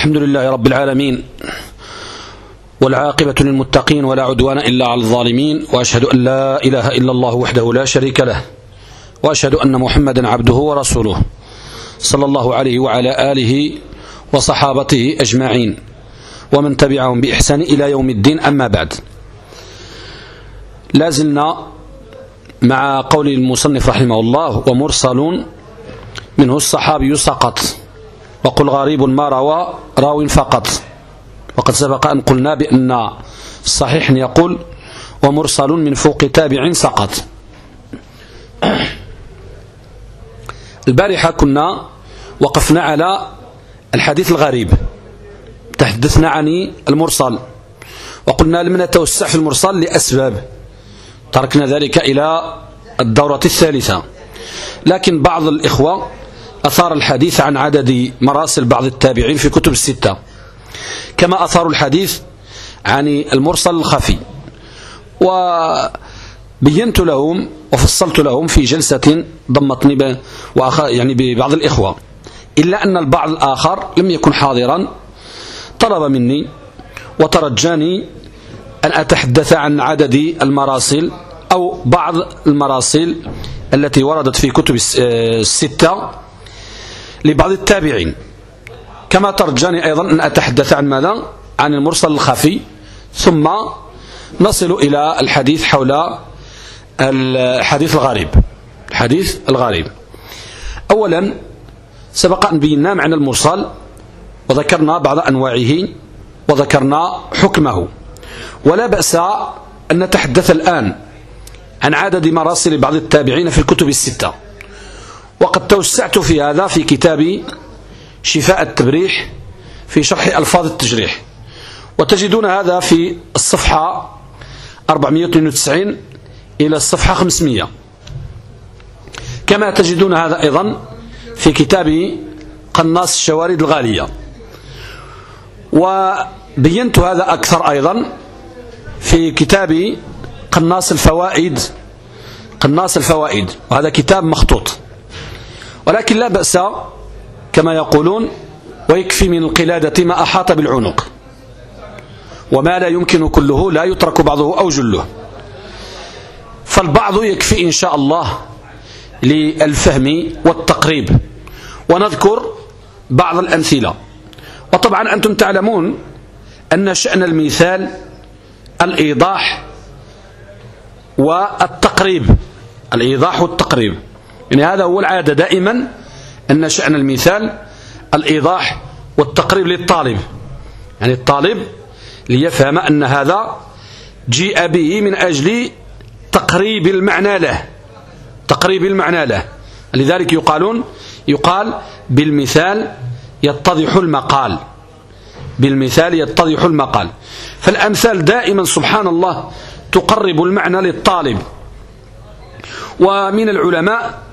الحمد لله رب العالمين والعاقبة للمتقين ولا عدوان إلا على الظالمين وأشهد أن لا إله إلا الله وحده لا شريك له وأشهد أن محمدا عبده ورسوله صلى الله عليه وعلى آله وصحابته أجمعين ومن تبعهم بإحسان إلى يوم الدين أما بعد. لازلنا مع قول المصنف رحمه الله ومرسل منه الصحابي سقط. وقل غريب ما روى راو فقط. وقد سبق أن قلنا بأن الصحيح يقول ومرسل من فوق تابع سقط. البارحة كنا وقفنا على الحديث الغريب. تحدثنا عن المرسل. وقلنا لم نتوسع في المرسل لأسباب. تركنا ذلك إلى الدورة الثالثة. لكن بعض الإخوة أثار الحديث عن عدد مراسل بعض التابعين في كتب الستة. كما أثاروا الحديث عن المرسل الخفي. وبينت لهم وفصلت لهم في جلسة ضمتني يعني ببعض الإخوة. إلا أن البعض الآخر لم يكن حاضرا طلب مني وترجاني أن أتحدث عن عدد المراسل أو بعض المراسل التي وردت في كتب الستة. لبعض التابعين. كما ترجاني أيضا أن أتحدث عن ماذا؟ عن المرسل الخفي. ثم نصل إلى الحديث حول الحديث الغريب. الحديث الغريب. أولا سبق أن بينا معنى المرسل وذكرنا بعض أنواعه وذكرنا حكمه. ولا بأس أن نتحدث الآن عن عدد مراسل بعض التابعين في الكتب الستة. وقد توسعت في هذا في كتاب شفاء التبريح في شرح ألفاظ التجريح. وتجدون هذا في الصفحة 492 إلى الصفحة 500 كما تجدون هذا أيضا في كتاب قناص الشوارد الغالية. وبينت هذا أكثر أيضا في كتاب قناص الفوائد. قناص الفوائد. وهذا كتاب مخطوط. ولكن لا بأس كما يقولون ويكفي من القلادة ما أحاط بالعنق. وما لا يمكن كله لا يترك بعضه أو جله. فالبعض يكفي إن شاء الله للفهم والتقريب. ونذكر بعض الأمثلة. وطبعا أنتم تعلمون أن شأن المثال الإيضاح والتقريب. الإيضاح والتقريب. يعني هذا هو العادة دائما أن شأن المثال الإيضاح والتقريب للطالب. يعني الطالب ليفهم أن هذا جيء به من أجل تقريب المعنى له. تقريب المعنى له. لذلك يقالون يقال بالمثال يتضح المقال. بالمثال يتضح المقال. فالأمثال دائما سبحان الله تقرب المعنى للطالب. ومن العلماء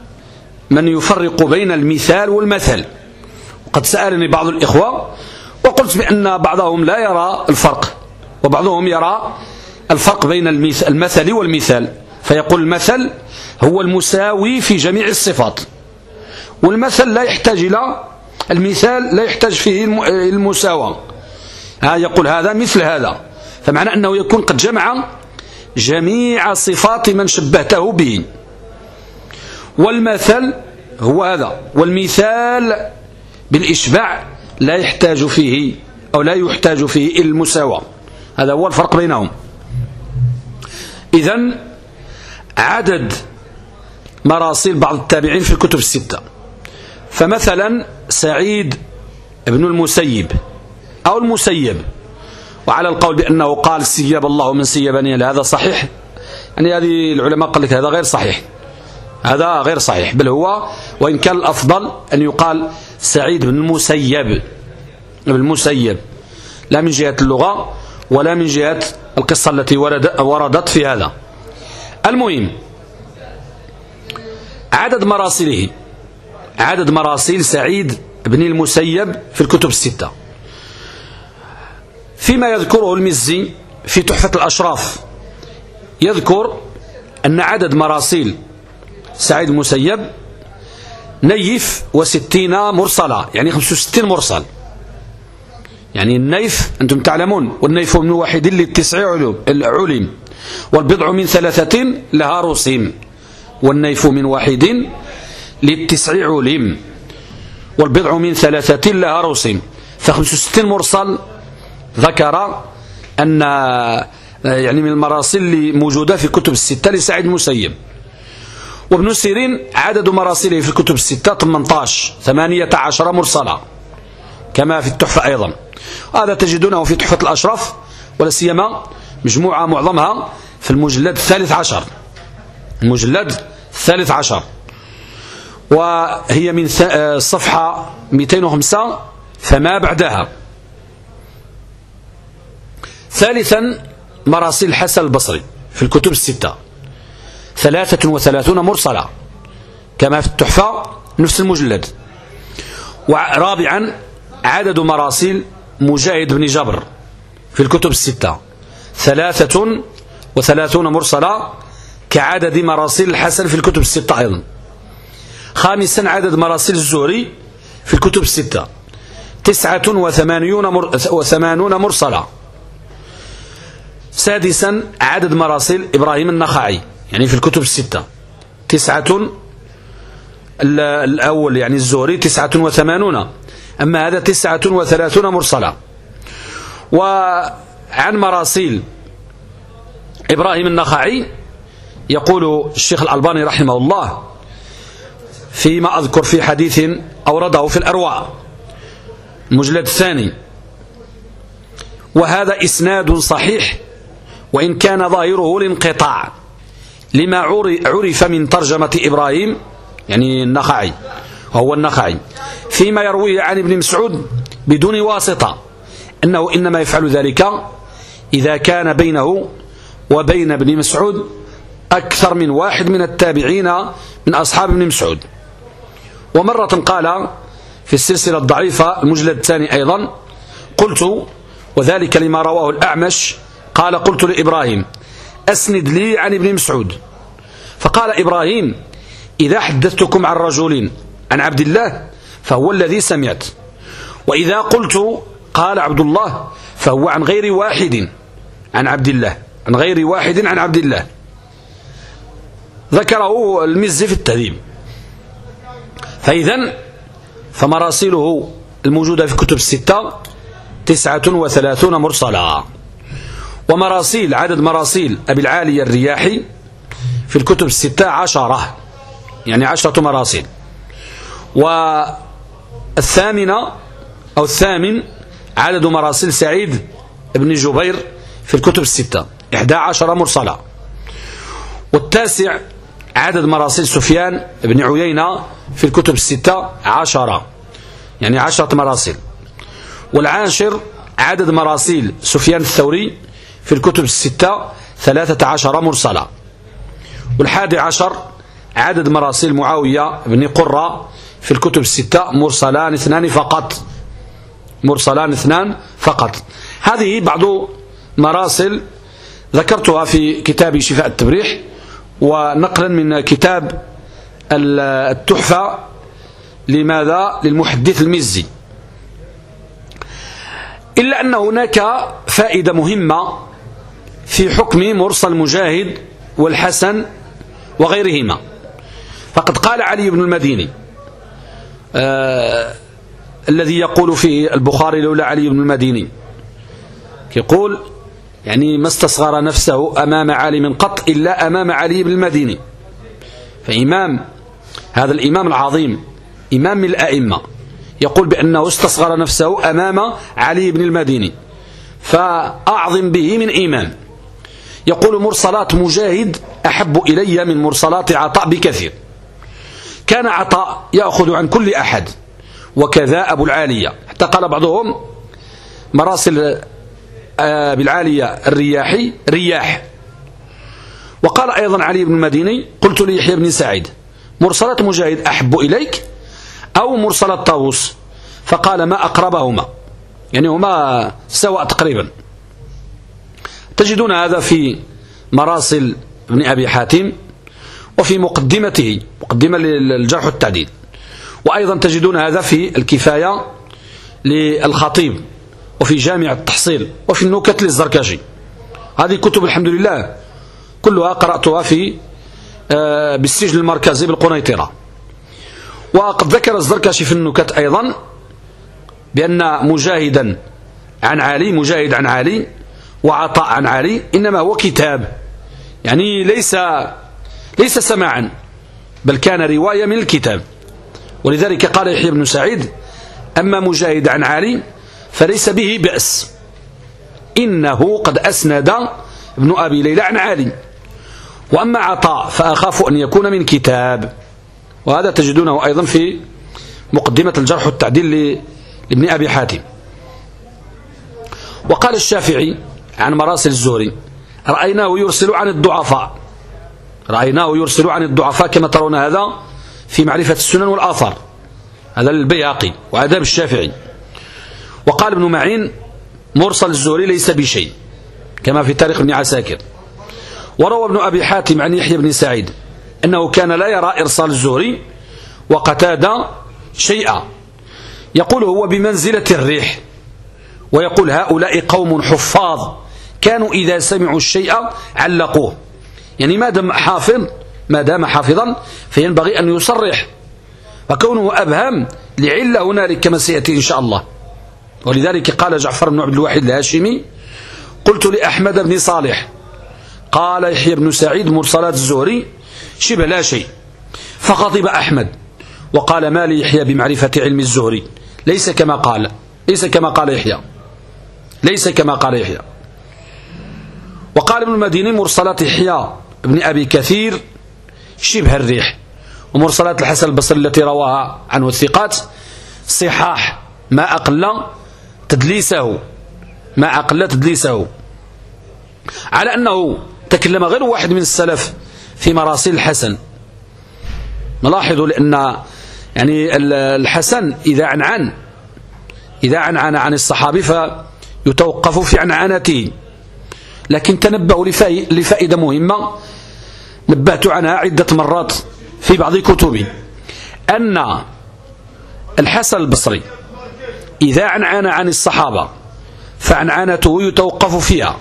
من يفرق بين المثال والمثل. وقد سألني بعض الإخوة وقلت بأن بعضهم لا يرى الفرق وبعضهم يرى الفرق بين المثل والمثال. فيقول المثل هو المساوي في جميع الصفات. والمثل لا يحتاج إلى المثال لا يحتاج فيه المساواة يقول هذا مثل هذا. فمعنى أنه يكون قد جمع جميع صفات من شبهته به. والمثل هو هذا والمثال بالإشباع لا يحتاج فيه أو لا يحتاج فيه المساواة هذا هو الفرق بينهم. إذن عدد مراسيل بعض التابعين في الكتب الستة. فمثلا سعيد بن المسيب أو المسيب. وعلى القول بأنه قال سيب الله من سيبني هذا صحيح؟ يعني هذه العلماء قال لك هذا غير صحيح. هذا غير صحيح. بل هو وإن كان الأفضل أن يقال سعيد بن المسيب. بن المسيب. لا من جهة اللغة ولا من جهة القصة التي وردت في هذا. المهم عدد مراسله. عدد مراسيل سعيد بن المسيب في الكتب الستة. فيما يذكره المزي في تحفة الأشراف يذكر أن عدد مراسيل سعيد المسيب نيف وستين مرسلة يعني خمسة وستين مرسل. يعني النيف أنتم تعلمون والنيف من واحد للتسع علم والبضع من ثلاثة لها رسيم والنيف من واحد للتسع علم. والبضع من ثلاثة لها رسيم فخمس وستين مرسل ذكر أن يعني من المراسل اللي موجودة في كتب الستة لسعيد المسيب. وابن سيرين عدد مراسله في الكتب الستة 18 18 مرسلة كما في التحفة أيضا. هذا تجدونه في تحفة الأشرف ولا سيما مجموعة معظمها في المجلد الثالث عشر. المجلد الثالث عشر. وهي من الصفحة 205 فما بعدها. ثالثا مراسيل الحسن البصري في الكتب الستة. ثلاثة وثلاثون مرسلة كما في التحفة نفس المجلد. ورابعا عدد مراسيل مجاهد بن جبر في الكتب الستة. ثلاثة وثلاثون مرسلة كعدد مراسيل الحسن في الكتب الستة أيضا. خامسا عدد مراسيل الزهري في الكتب الستة. تسعة وثمانون, مر... وثمانون مرسلة سادسا عدد مراسيل إبراهيم النخعي. يعني في الكتب الستة. تسعة الأول يعني الزهري تسعة وثمانون. أما هذا تسعة وثلاثون مرسلة وعن مراسيل إبراهيم النخعي يقول الشيخ الألباني رحمه الله فيما أذكر في حديث أورده في الأرواء المجلد الثاني. وهذا إسناد صحيح وإن كان ظاهره الانقطاع. لما عرف من ترجمة إبراهيم يعني النخعي وهو النخعي فيما يرويه عن ابن مسعود بدون واسطة أنه إنما يفعل ذلك إذا كان بينه وبين ابن مسعود أكثر من واحد من التابعين من أصحاب ابن مسعود. ومرة قال في السلسلة الضعيفة المجلد الثاني أيضا قلت وذلك لما رواه الأعمش قال قلت لإبراهيم أسند لي عن ابن مسعود. فقال إبراهيم إذا حدثتكم عن رجل عن عبد الله فهو الذي سمعت. وإذا قلت قال عبد الله فهو عن غير واحد عن عبد الله عن غير واحد عن عبد الله. ذكره المزي في التهذيب. فإذا فمراسيله الموجودة في كتب الستة تسعة وثلاثون مرسلة ومراسيل عدد مراسيل أبي العالي الرياحي في الكتب الستة عشرة يعني عشرة مراسيل. والثامنة أو الثامن عدد مراسيل سعيد بن جبير في الكتب الستة إحدى عشر مرسلة والتاسع عدد مراسيل سفيان بن عيينة في الكتب الستة عشرة يعني عشرة مراسيل. والعاشر عدد مراسيل سفيان الثوري في الكتب الستة ثلاثة عشر مرسلة والحادي عشر عدد مراسيل معاوية بن قرة في الكتب الستة مرسلان اثنان فقط. مرسلان اثنان فقط. هذه بعض مراسل ذكرتها في كتاب شفاء التبريح ونقلا من كتاب التحفة لماذا؟ للمحدث المزي. إلا أن هناك فائدة مهمة في حكم مرسل مجاهد والحسن وغيرهما. فقد قال علي بن المديني آه الذي يقول في البخاري لولا علي بن المديني يقول يعني ما استصغر نفسه أمام عالم قط إلا أمام علي بن المديني. فإمام هذا الإمام العظيم إمام من الأئمة يقول بأنه استصغر نفسه أمام علي بن المديني فأعظم به من إمام يقول مرسلات مجاهد أحب إلي من مرسلات عطاء بكثير. كان عطاء يأخذ عن كل أحد وكذا أبو العالية. حتى قال بعضهم مراسل آه، بالعالية الرياحي رياح. وقال أيضا علي بن المديني قلت ليحيى بن سعيد مرسلات مجاهد أحب إليك أو مرسلات طاووس؟ فقال ما أقربهما. يعني هما سواء تقريبا. تجدون هذا في مراسل ابن أبي حاتم وفي مقدمته مقدمة للجرح والتعديل. وأيضا تجدون هذا في الكفاية للخطيب وفي جامع التحصيل وفي النكت للزركشي هذه كتب الحمد لله كلها قرأتها في آه، بالسجن المركزي بالقنيطرة. وقد ذكر الزركشي في النكت أيضا بأن مجاهدا عن علي مجاهد عن علي وعطاء عن علي إنما هو كتاب. يعني ليس ليس سماعا بل كان رواية من الكتاب. ولذلك قال يحيى بن سعيد أما مجاهد عن علي فليس به بأس. إنه قد أسند ابن أبي ليلى عن علي. وأما عطاء فأخاف أن يكون من كتاب. وهذا تجدونه أيضا في مقدمة الجرح والتعديل لابن أبي حاتم. وقال الشافعي عن مراسل الزهري. رأيناه يرسل عن الضعفاء. رأيناه يرسل عن الضعفاء كما ترون هذا في معرفة السنن والآثار. هذا للبياقي وعذاب الشافعي. وقال ابن معين مرسل الزهري ليس بشيء كما في تاريخ ابن عساكر. وروى ابن أبي حاتم عن يحيى بن سعيد أنه كان لا يرى إرسال الزهري وقتاد شيئا. يقول هو بمنزلة الريح ويقول هؤلاء قوم حفاظ. كانوا إذا سمعوا الشيء علقوه. يعني ما دام حافظ ما دام حافظا فينبغي أن يصرح. وكونه أبهم لعلة هنالك كما سيأتي إن شاء الله. ولذلك قال جعفر بن عبد الواحد الهاشمي قلت لأحمد بن صالح قال يحيى بن سعيد مرسلات الزهري شبه لا شيء. فغضب أحمد وقال ما لي يحيى بمعرفة علم الزهري؟ ليس كما قال ليس كما قال يحيى. ليس كما قال يحيى. وقال ابن المديني مرسلات يحيى بن أبي كثير شبه الريح ومرسلات الحسن البصري التي رواها عنه الثقات صحاح ما أقل تدليسه ما أقل تدليسه. على أنه تكلم غير واحد من السلف في مراسيل الحسن. نلاحظ لأن يعني الحسن إذا عنعن إذا عنعن عن الصحابي فيتوقف في عنعنته لكن تنبأوا لفائدة مهمة. نبهت عنها عدة مرات في بعض كتبي. أن الحسن البصري إذا عنعن عن الصحابة فعنعنته يتوقف فيها.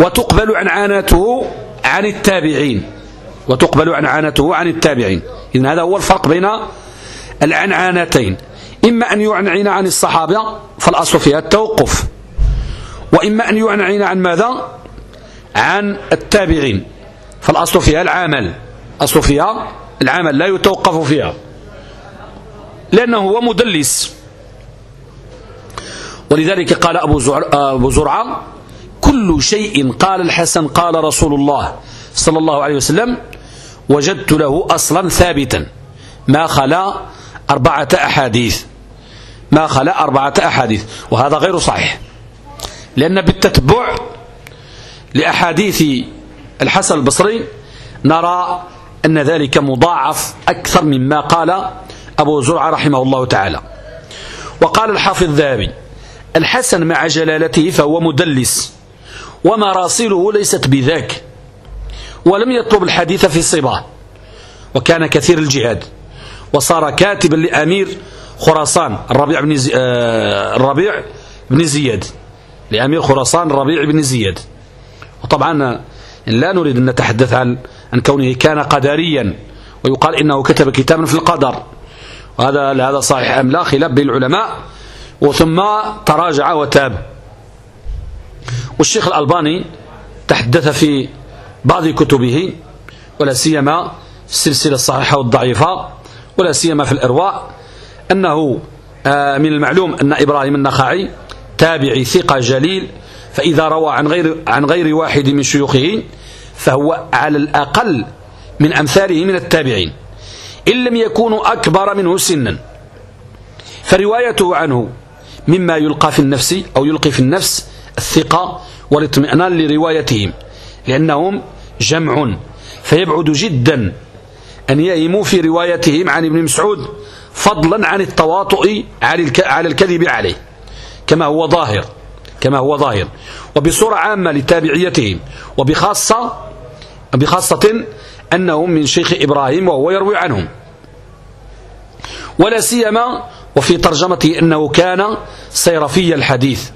وتقبل عنعنته عن التابعين. وتقبل عنعنته عن التابعين. إذن هذا هو الفرق بين العنعنتين إما أن يعنعن عن الصحابة فالأصل فيها التوقف. وإما أن يعنعن عن ماذا؟ عن التابعين. فالأصل فيها العمل. أصل فيها العمل لا يتوقف فيها. لأنه هو مدلس. ولذلك قال أبو, أبو زرعة كل شيء قال الحسن قال رسول الله صلى الله عليه وسلم وجدت له أصلا ثابتا. ما خلا أربعة أحاديث. ما خلا أربعة أحاديث. وهذا غير صحيح. لأن بالتتبع لأحاديث الحسن البصري نرى أن ذلك مضاعف أكثر مما قال أبو زرعة رحمه الله تعالى وقال الحافظ الذهبي الحسن مع جلالته فهو مدلس ومراسله ليست بذاك ولم يطلب الحديث في صباه وكان كثير الجهاد وصار كاتبا لأمير خراسان الربيع بن. آه الربيع بن زياد لأمير خراسان الربيع بن زياد وطبعا لا نريد أن نتحدث عن عن كونه كان قدريا ويقال إنه كتب كتابا في القدر. وهذا هذا صحيح أم لا؟ خلاف بين العلماء. وثم تراجع وتاب. والشيخ الألباني تحدث في بعض كتبه ولا سيما السلسلة الصحيحة والضعيفة ولا سيما في الإرواء أنه آه، من المعلوم أن إبراهيم النخعي تابعي ثقة جليل فإذا روى عن غير, عن غير واحد من شيوخه فهو على الأقل من أمثاله من التابعين. إن لم يكونوا أكبر منه سنا. فروايته عنه مما يلقى في النفس أو يلقي في النفس الثقة والاطمئنان لروايتهم لأنهم جمع. فيبعد جدا أن يهموا في روايتهم عن ابن مسعود فضلا عن التواطؤ على الكذب عليه. كما هو ظاهر كما هو ظاهر. وبصورة عامة لتابعيتهم وبخاصة بخاصة أنهم من شيخ إبراهيم وهو يروي عنهم. ولا سيما وفي ترجمته أنه كان صيرفي الحديث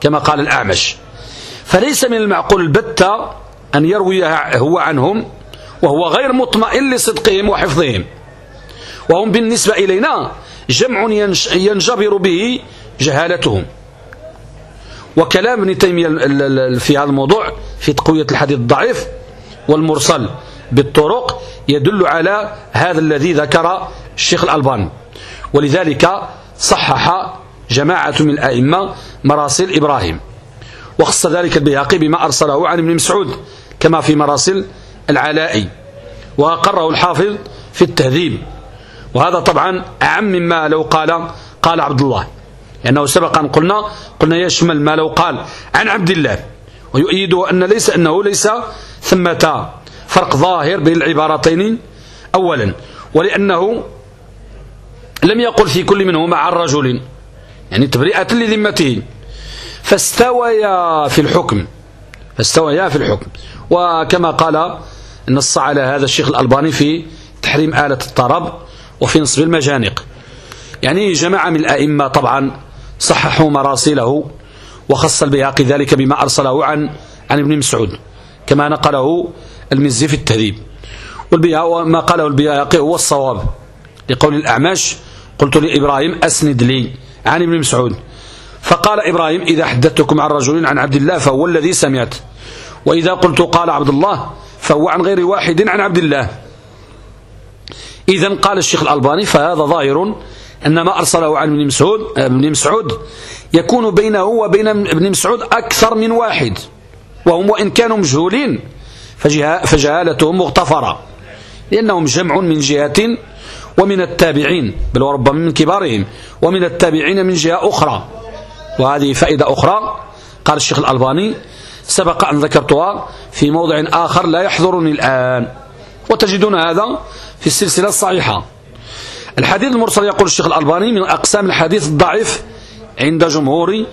كما قال الأعمش. فليس من المعقول البتة أن يروي هو عنهم وهو غير مطمئن لصدقهم وحفظهم. وهم بالنسبة إلينا جمع ينجبر به جهالتهم. وكلام ابن تيمية في هذا الموضوع في تقوية الحديث الضعيف والمرسل بالطرق يدل على هذا الذي ذكر الشيخ الألباني. ولذلك صحح جماعة من الأئمة مراسل إبراهيم. وخص ذلك البيهقي بما أرسله عن ابن مسعود كما في مراسل العلائي. وأقره الحافظ في التهذيب. وهذا طبعا أعم مما لو قال قال عبد الله. لأنه سبق أن قلنا قلنا يشمل ما لو قال عن عبد الله ويؤيده أن ليس أنه ليس ثمة فرق ظاهر بين العبارتين. أولا ولأنه لم يقل في كل منهما عن رجل يعني تبرئة لذمته. فاستويا في الحكم فاستويا في الحكم. وكما قال نص على هذا الشيخ الألباني في تحريم آلة الطرب وفي نصب المجانق. يعني جماعة من الأئمة طبعا صححوا مراسله وخص البياقي ذلك بما أرسله عن عن ابن مسعود كما نقله المزي في التهذيب. وما قاله البياقي هو الصواب لقول الأعمش قلت لإبراهيم أسند لي عن ابن مسعود. فقال إبراهيم إذا حدثتكم عن رجل عن عبد الله فهو الذي سمعت وإذا قلت قال عبد الله فهو عن غير واحد عن عبد الله. إذا قال الشيخ الألباني فهذا ظاهر أن ما أرسله عن ابن مسعود ابن مسعود يكون بينه وبين ابن مسعود أكثر من واحد وهم وإن كانوا مجهولين فجهالتهم مغتفرة لأنهم جمع من جهة ومن التابعين بل وربما من كبارهم ومن التابعين من جهة أخرى وهذه فائدة أخرى قال الشيخ الألباني سبق أن ذكرتها في موضع آخر لا يحضرني الآن وتجدون هذا في السلسلة الصحيحة. الحديث المرسل يقول الشيخ الألباني من أقسام الحديث الضعيف عند جمهور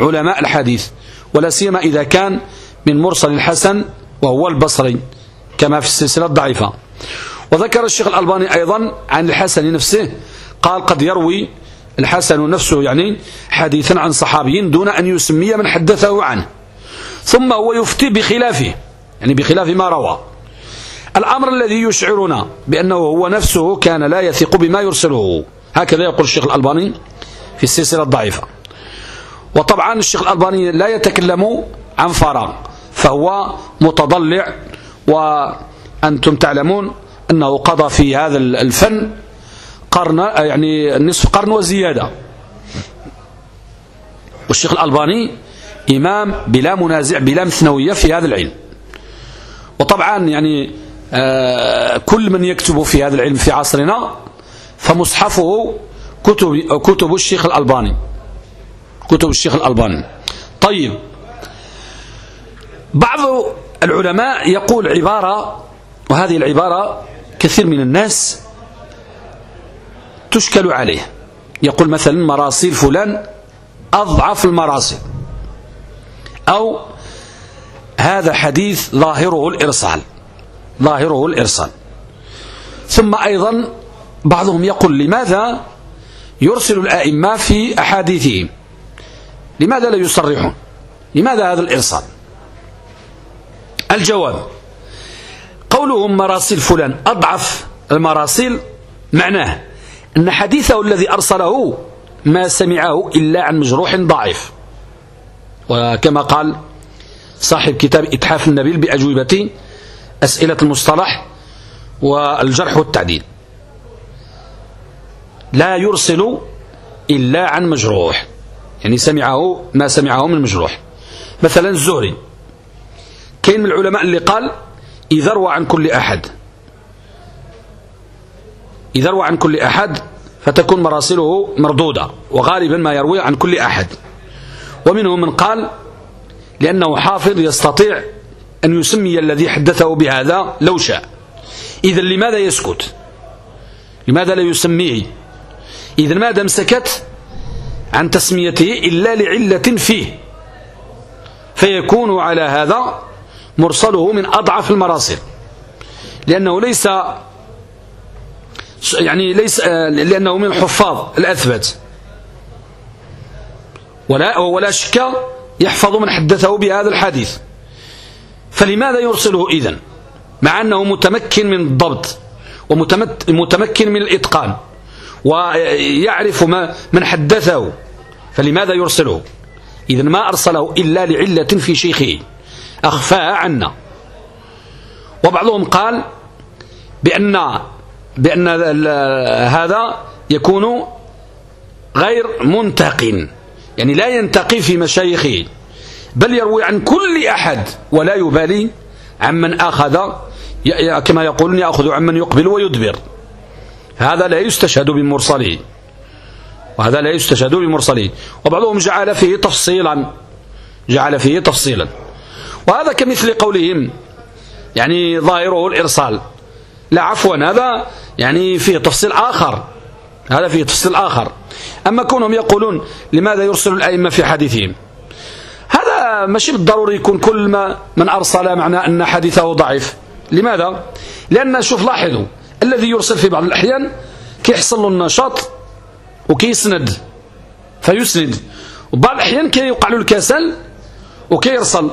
علماء الحديث ولا سيما إذا كان من مرسل الحسن وهو البصري كما في السلسلة الضعيفة. وذكر الشيخ الألباني أيضا عن الحسن نفسه قال قد يروي الحسن نفسه يعني حديثا عن صحابي دون أن يسمي من حدثه عنه ثم هو يفتي بخلافه يعني بخلاف ما روى. الأمر الذي يشعرنا بأنه هو نفسه كان لا يثق بما يرسله. هكذا يقول الشيخ الألباني في السلسلة الضعيفة. وطبعا الشيخ الألباني لا يتكلم عن فراغ فهو متضلع وأنتم تعلمون أنه قضى في هذا الفن قرن يعني نصف قرن وزيادة. والشيخ الألباني إمام بلا منازع بلا مثنوية في هذا العلم. وطبعا يعني كل من يكتب في هذا العلم في عصرنا فمصحفه كتب, كتب الشيخ الألباني. كتب الشيخ الألباني. طيب. بعض العلماء يقول عبارة وهذه العبارة كثير من الناس تشكل عليه. يقول مثلا مراسيل فلان أضعف المراسيل. أو هذا حديث ظاهره الإرسال. ظاهره الإرسال. ثم أيضا بعضهم يقول لماذا يرسل الآئمة في أحاديثهم؟ لماذا لا يصرحون؟ لماذا هذا الإرسال؟ الجواب قولهم مراسيل فلان أضعف المراسيل معناه أن حديثه الذي أرسله ما سمعه إلا عن مجروح ضعيف. وكما قال صاحب كتاب إتحاف النبيل بأجوبة أسئلة المصطلح والجرح والتعديل. لا يرسل إلا عن مجروح. يعني سمعه ما سمعه من مجروح. مثلا الزهري. كاين من العلماء اللي قال إذا روى عن كل أحد إذا روى عن كل أحد فتكون مراسله مردودة وغالبا ما يروي عن كل أحد. ومنهم من قال لأنه حافظ يستطيع أن يسمي الذي حدثه بهذا لو شاء. إذا لماذا يسكت؟ لماذا لا يسميه؟ إذا ماذا سكت عن تسميته إلا لعلة فيه؟ فيكون على هذا مرسله من أضعف المراسل. لأنه ليس يعني ليس لأنه من الحفاظ الأثبت. ولا, ولا شك يحفظ من حدثه بهذا الحديث. فلماذا يرسله إذن؟ مع أنه متمكن من الضبط ومتمكن من الإتقان ويعرف ما من حدثه. فلماذا يرسله؟ إذن ما أرسله إلا لعلة في شيخه. أخفاها عنا. وبعضهم قال بأن بأن هذا يكون غير منتق يعني لا ينتقي في مشايخه. بل يروي عن كل أحد ولا يبالي عمن أخذ كما يقولون يأخذ عمن يقبل ويدبر. هذا لا يستشهد بمرسله. وهذا لا يستشهد بمرسله. وبعضهم جعل فيه تفصيلا. جعل فيه تفصيلا. وهذا كمثل قولهم. يعني ظاهره الإرسال. لا عفوا هذا يعني فيه تفصيل آخر. هذا فيه تفصيل آخر. أما كونهم يقولون لماذا يرسل الأئمة في حديثهم؟ ماشي بالضروري يكون كل ما من أرسل معنى أن حديثه ضعيف. لماذا؟ لأن شوف لاحظوا الذي يرسل في بعض الأحيان كيحصل له النشاط وكيسند فيسند. وبعض الأحيان كيوقع له الكسل وكيرسل.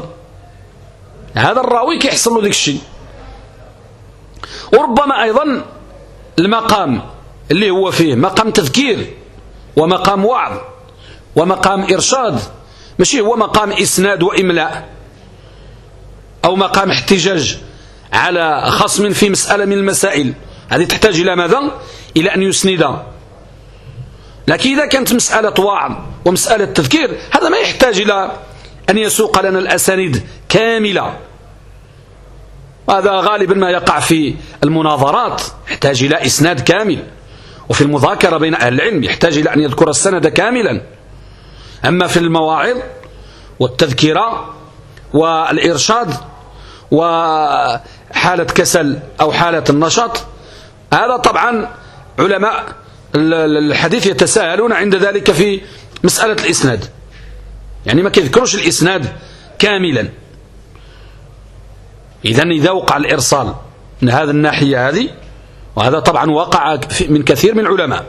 هذا الراوي كيحصل له ذيك الشيء وربما أيضا المقام اللي هو فيه مقام تذكير ومقام وعظ ومقام إرشاد ماشي هو مقام إسناد وإملاء أو مقام احتجاج على خصم في مسألة من المسائل. هذه تحتاج إلى ماذا؟ إلى أن يسند. لكن إذا كانت مسألة وعظ ومسألة تذكير هذا ما يحتاج إلى أن يسوق لنا الأسانيد كاملة. هذا غالبا ما يقع في المناظرات. يحتاج إلى إسناد كامل. وفي المذاكرة بين أهل العلم يحتاج إلى أن يذكر السند كاملا. أما في المواعظ والتذكرة والإرشاد وحالة كسل أو حالة النشاط هذا طبعا علماء الحديث يتساهلون عند ذلك في مسألة الإسناد. يعني ما كيذكرش الإسناد كاملا. إذا إذا وقع الإرسال من هذا الناحية هذه وهذا طبعا وقع من كثير من العلماء.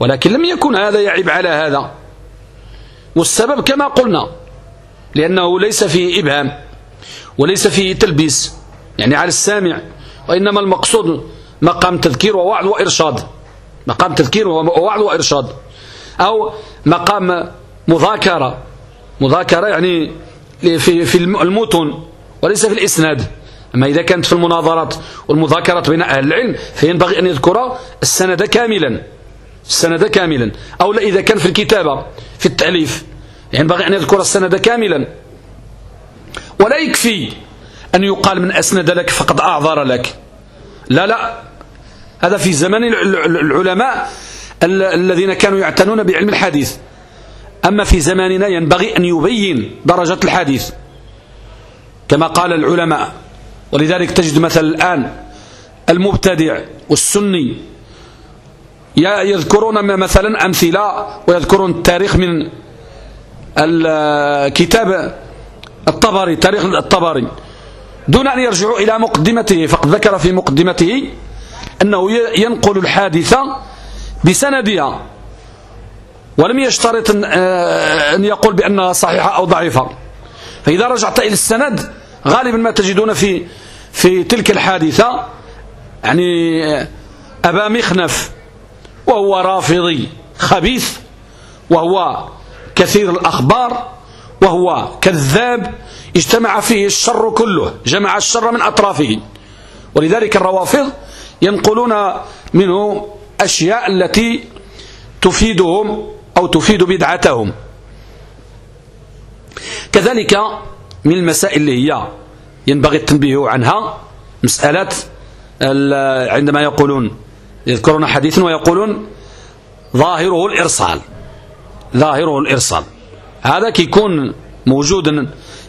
ولكن لم يكن هذا يعيب على هذا. والسبب كما قلنا لأنه ليس فيه إبهام وليس فيه تلبيس يعني على السامع وإنما المقصود مقام تذكير ووعظ وإرشاد. مقام تذكير ووعظ وإرشاد. أو مقام مذاكرة. مذاكرة يعني في في المتن وليس في الإسناد. أما إذا كانت في المناظرات والمذاكرات بين أهل العلم فينبغي أن يذكر السند كاملا. السند كاملا. أو لا إذا كان في الكتابة في التأليف. ينبغي أن يذكر السند كاملا. ولا يكفي أن يقال من أسند لك فقد أعذر لك. لا لا. هذا في زمن العلماء الذين كانوا يعتنون بعلم الحديث. أما في زماننا ينبغي أن يبين درجة الحديث. كما قال العلماء. ولذلك تجد مثلا الآن المبتدع والسني يذكرون مثلا أمثلة ويذكرون التاريخ من الكتاب الطبري تاريخ الطبري. دون أن يرجعوا إلى مقدمته فقد ذكر في مقدمته أنه ينقل الحادثة بسندها ولم يشترط أن يقول بأنها صحيحة أو ضعيفة. فإذا رجعت إلى السند غالبا ما تجدون في في تلك الحادثة. يعني أبا مخنف. وهو رافضي خبيث وهو كثير الأخبار وهو كذاب اجتمع فيه الشر كله جمع الشر من أطرافه. ولذلك الروافض ينقلون منه أشياء التي تفيدهم أو تفيد بدعتهم. كذلك من المسائل اللي هي ينبغي التنبيه عنها مسألة عندما يقولون يذكرون حديثا ويقولون ظاهره الإرسال ظاهره الإرسال. هذا كيكون موجود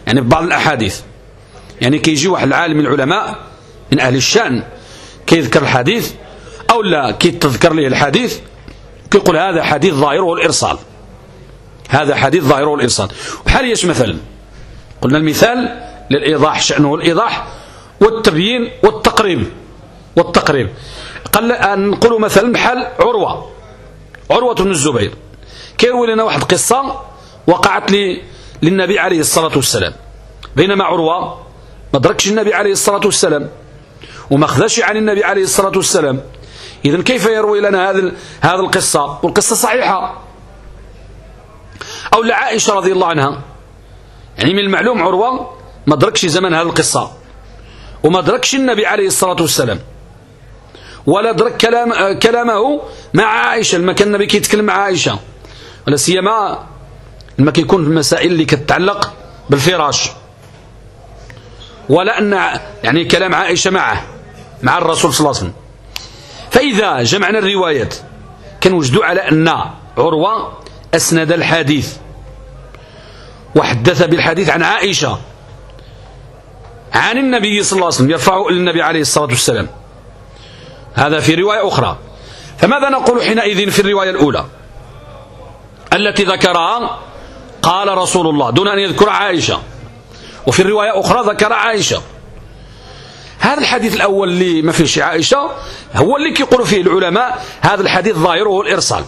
يعني في بعض الأحاديث. يعني كيجي واحد العالم من العلماء من أهل الشأن كيذكر الحديث أو لا كيتذكر له الحديث كيقول هذا حديث ظاهره الإرسال. هذا حديث ظاهره الإرسال. وحال يش مثلا؟ قلنا المثال للإيضاح شأنه الإيضاح والتبيين والتقريب والتقريب. قال نقول مثلا بحال عروة. عروة بن الزبير. كيروي لنا واحد قصة وقعت لي للنبي عليه الصلاة والسلام. بينما عروة ما دركش النبي عليه الصلاة والسلام وما خذش عن النبي عليه الصلاة والسلام. إذا كيف يروي لنا هذا هذا القصة؟ والقصة صحيحة. أو لعائشة رضي الله عنها. يعني من المعلوم عروة ما دركش زمن هذه القصة. وما دركش النبي عليه الصلاة والسلام. ولا درك كلام كلامه مع عائشة لما كان النبي كيتكلم مع عائشة. ولا سيما لما كيكون في المسائل اللي كتتعلق بالفراش. ولا أن يعني كلام عائشة معه مع الرسول صلى الله عليه وسلم. فإذا جمعنا الروايات كنوجدوا على أن عروة أسند الحديث. وحدث بالحديث عن عائشة. عن النبي صلى الله عليه وسلم يرفعه إلى النبي عليه الصلاة والسلام. هذا في رواية أخرى. فماذا نقول حينئذ في الرواية الأولى؟ التي ذكرها قال رسول الله دون أن يذكر عائشة. وفي الرواية أخرى ذكر عائشة. هذا الحديث الأول اللي ما فيش عائشة هو اللي يقول فيه العلماء هذا الحديث ظاهره الإرسال.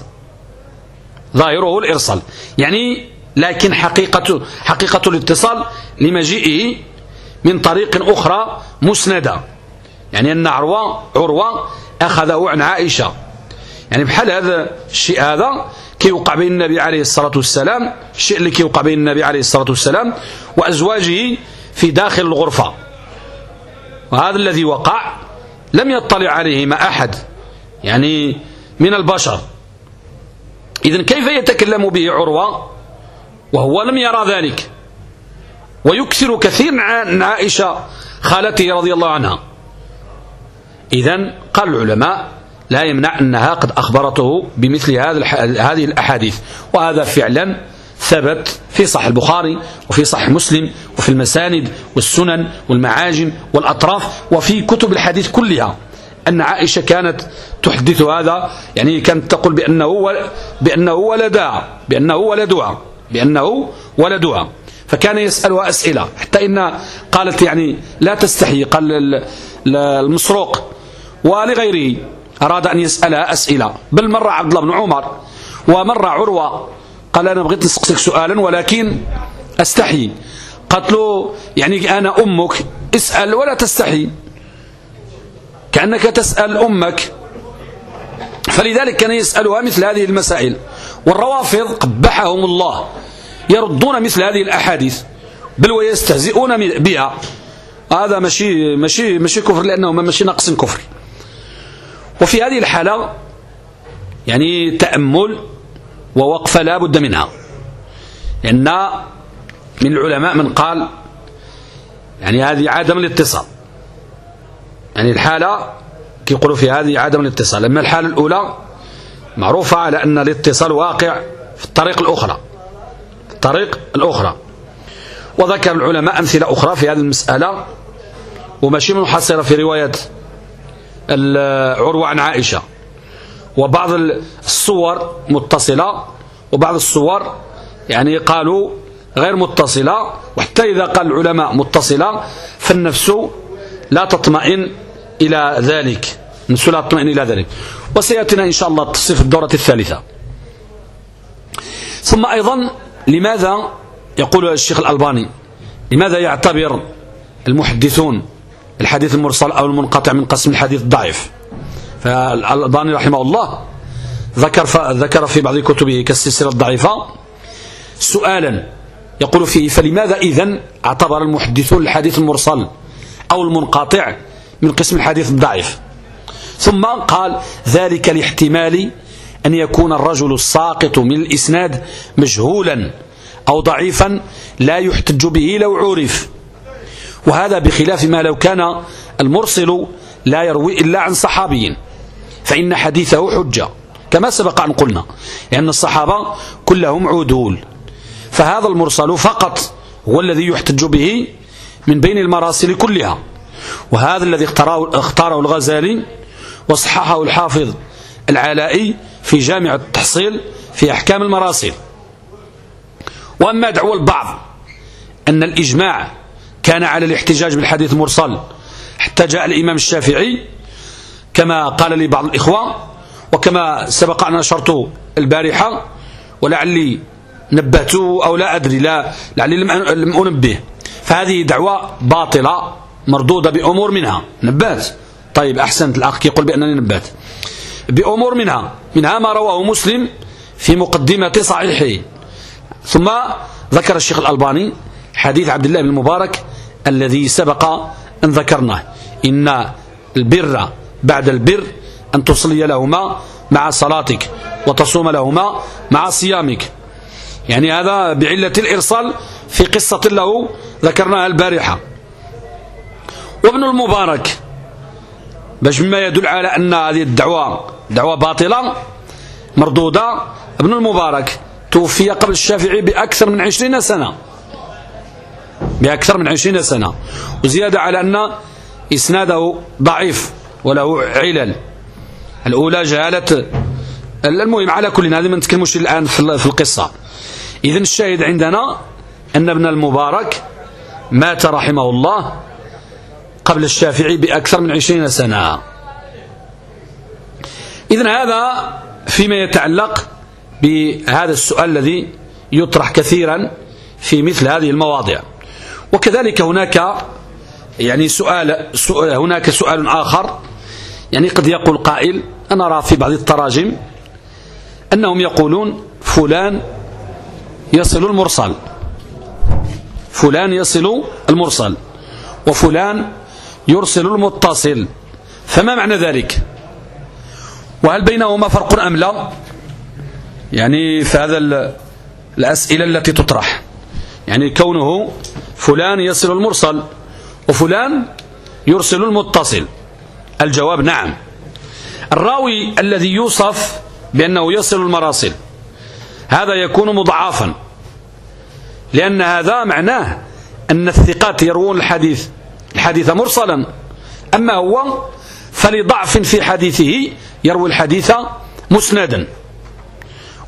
ظاهره الإرسال. يعني لكن حقيقة حقيقة الاتصال لمجيئه من طريق أخرى مسندة. يعني أن عروة عروة أخذه عن عائشة. يعني بحال هذا الشيء هذا كيوقع بين النبي عليه الصلاة والسلام الشيء اللي كيوقع بين النبي عليه الصلاة والسلام وأزواجه في داخل الغرفة. وهذا الذي وقع لم يطلع عليه ما أحد يعني من البشر. إذن كيف يتكلم به عروة؟ وهو لم يرى ذلك. ويكثر كثير عن عائشة خالته رضي الله عنها. إذن قال العلماء لا يمنع أنها قد أخبرته بمثل هذه الأحاديث. وهذا فعلا ثبت في صح البخاري وفي صح مسلم وفي المساند والسنن والمعاجم والأطراف وفي كتب الحديث كلها. أن عائشة كانت تحدث هذا يعني كانت تقول بأنه, بأنه ولدها بأنه ولدها بأنه ولدها. فكان يسألها أسئلة حتى إن قالت يعني لا تستحي قال المسروق ولغيره. أراد أن يسألها أسئلة. بل مر عبد الله بن عمر ومر عروة. قال أنا بغيت نسقسك سؤالا ولكن أستحي. قالت له يعني أنا أمك اسأل ولا تستحي. كأنك تسأل أمك. فلذلك كان يسألها مثل هذه المسائل. والروافض قبحهم الله. يردون مثل هذه الأحاديث بل ويستهزئون بها. هذا ماشي ماشي ماشي كفر لأنه ماشي نقص كفر. وفي هذه الحالة يعني تأمل ووقفة لا بد منها. لأن من العلماء من قال يعني هذه عدم الاتصال. يعني الحالة كيقولوا في هذه عدم الاتصال. لما الحالة الأولى معروفة على أن الاتصال واقع في الطريق الأخرى. الطريق الأخرى. وذكر العلماء أمثلة أخرى في هذه المسألة. وماشي منحصرة في رواية عروة عن عائشة. وبعض الصور متصلة. وبعض الصور يعني قالوا غير متصلة. وحتى إذا قال العلماء متصلة فالنفس لا تطمئن إلى ذلك. النفس لا تطمئن إلى ذلك. وسيأتينا إن شاء الله التصريف الدورة الثالثة. ثم أيضا لماذا يقول الشيخ الألباني؟ لماذا يعتبر المحدثون الحديث المرسل أو المنقطع من قسم الحديث الضعيف فالألباني رحمه الله ذكر ذكر في بعض كتبه كالسلسلة الضعيفة سؤالا يقول فيه فلماذا إذن اعتبر المحدثون الحديث المرسل أو المنقطع من قسم الحديث الضعيف؟ ثم قال ذلك لاحتمال أن يكون الرجل الساقط من الإسناد مجهولا أو ضعيفا لا يحتج به لو عرف. وهذا بخلاف ما لو كان المرسل لا يروي إلا عن صحابي فإن حديثه حجة كما سبق أن قلنا لأن الصحابة كلهم عدول. فهذا المرسل فقط هو الذي يحتج به من بين المراسل كلها. وهذا الذي اختاره, الغزالي وصححه الحافظ العلائي في جامع التحصيل في أحكام المراسل وأما دعوى البعض أن الإجماع كان على الاحتجاج بالحديث المرسل حتى جاء الإمام الشافعي كما قال لي بعض الإخوة وكما سبق أن نشرت البارحة ولعلي نبهت أو لا أدري لا لعلي لم أنبه. فهذه دعوة باطلة مردودة بأمور منها. نبات طيب أحسنت الأخ يقول بأنني نبات بأمور منها. منها ما رواه مسلم في مقدمة صحيحه. ثم ذكر الشيخ الألباني حديث عبد الله بن المبارك الذي سبق أن ذكرناه. إن البر بعد البر أن تصلي لهما مع صلاتك وتصوم لهما مع صيامك. يعني هذا بعلة الإرسال في قصة له ذكرناها البارحة. وابن المبارك باش مما يدل على أن هذه الدعوة دعوة باطلة مردودة. ابن المبارك توفي قبل الشافعي بأكثر من عشرين سنة. بأكثر من عشرين سنة. وزيادة على أن إسناده ضعيف وله علل. الأولى جهالة المهم على كل هذه ما نتكلموش الآن في القصة. إذن الشاهد عندنا أن ابن المبارك مات رحمه الله. قبل الشافعي بأكثر من عشرين سنة. إذن هذا فيما يتعلق بهذا السؤال الذي يطرح كثيرا في مثل هذه المواضع وكذلك هناك يعني سؤال, سؤال هناك سؤال آخر يعني قد يقول قائل أنا أرى في بعض التراجم أنهم يقولون فلان يصل المرسل. فلان يصل المرسل. وفلان يرسل المتصل. فما معنى ذلك؟ وهل بينهما فرق أم لا؟ يعني في هذا الأسئلة التي تطرح. يعني كونه فلان يصل المرسل وفلان يرسل المتصل. الجواب نعم. الراوي الذي يوصف بأنه يصل المراسل هذا يكون مضعافا لأن هذا معناه أن الثقات يروون الحديث. الحديث مرسلا. أما هو فلضعف في حديثه يروي الحديث مسندا.